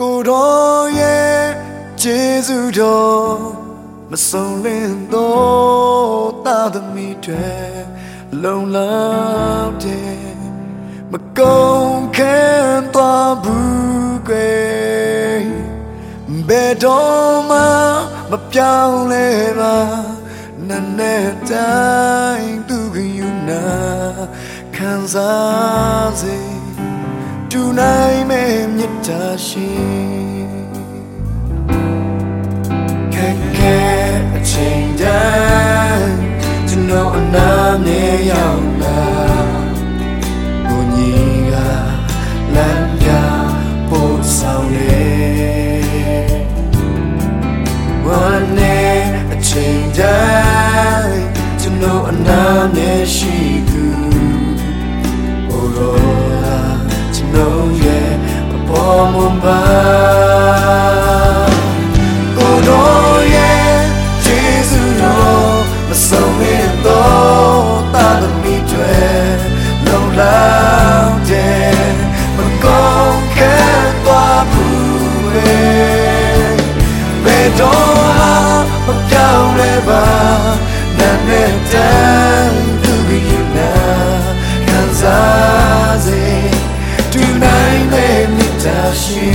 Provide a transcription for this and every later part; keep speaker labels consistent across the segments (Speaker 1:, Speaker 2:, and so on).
Speaker 1: ကိုတော်ရဲ့ကျေးဇူးတော်မဆုံးလင်းတော့တာသမီးတွေလုံလောက်တယ်မကုန်ခံသွားဘူးကွယ်ဘယ်တော့မှမပြောင်းလဲပါနနဲ့တိုင်းသူကယူနာခံစားစေ တူနိုင်မဲ့မြတ်တာရှိခက်ခဲအချိန်တိုင်းကျွန်တော်အနာနဲ့ရောက်လာကိုကြီးကလမ်းပြပို့ဆောင်လေဝမ်းနဲ့အချိန်တိုင်းကျွန်တော်အနာနဲ့ရှိ အပေါ်မပါကိုတော် တာရှိ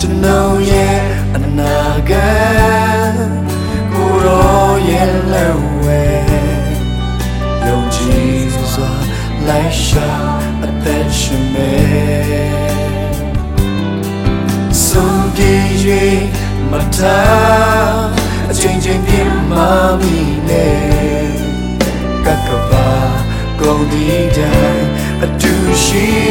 Speaker 1: ကျွန်တော်ရဲ့အနာဂတ်ကိုရောရဲ့လက်ဝဲယုံကြည်စွာလိုက်ရှာအသက်ရှင်မဲ့ဆုံးပြေး၍မထားအချိန်ချင်းပြမမီနဲ့ကကပါကုန်ဒီတိုင်း အတူရှိ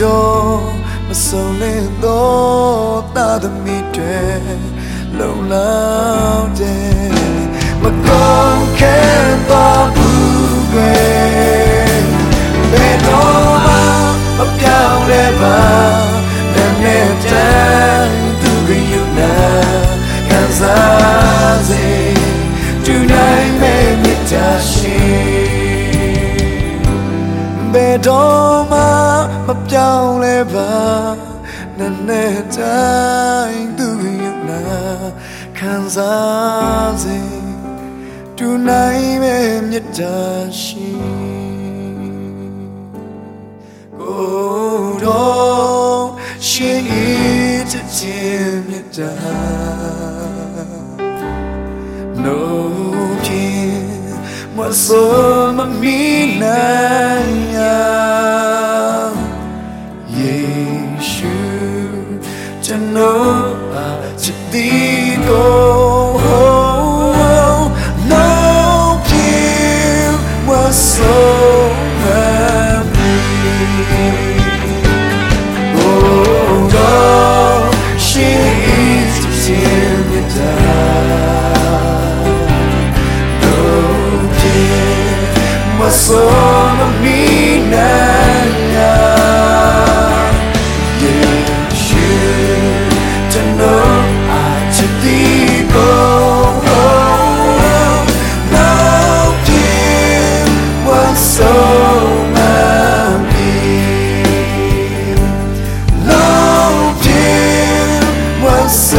Speaker 1: တော်မဆုံးလင်းတော့တာသမီးတွေလုံလောက်တယ်မကောင်းခဲတော့ဘူးကွယ်ဘယ်တော့မှမပြောင်းလဲပါနဲ့တန်းသူကယူနာခံစားစေတူနိုင်မဲ့မြတ်တာရှိဘယ်တော့မှမ ပြောင်းလဲပါနည်းနည်းတိုင်းသူရဲ့နာခံစားစေသူနိုင်မဲ့မြတ်တာရှိကိုတော့ရှိခြင်းမြတ်တာ No kin မဆောမမီနိုင် Ano at dito No guilt was so happy Oh God, she is to tear me down No guilt was so você.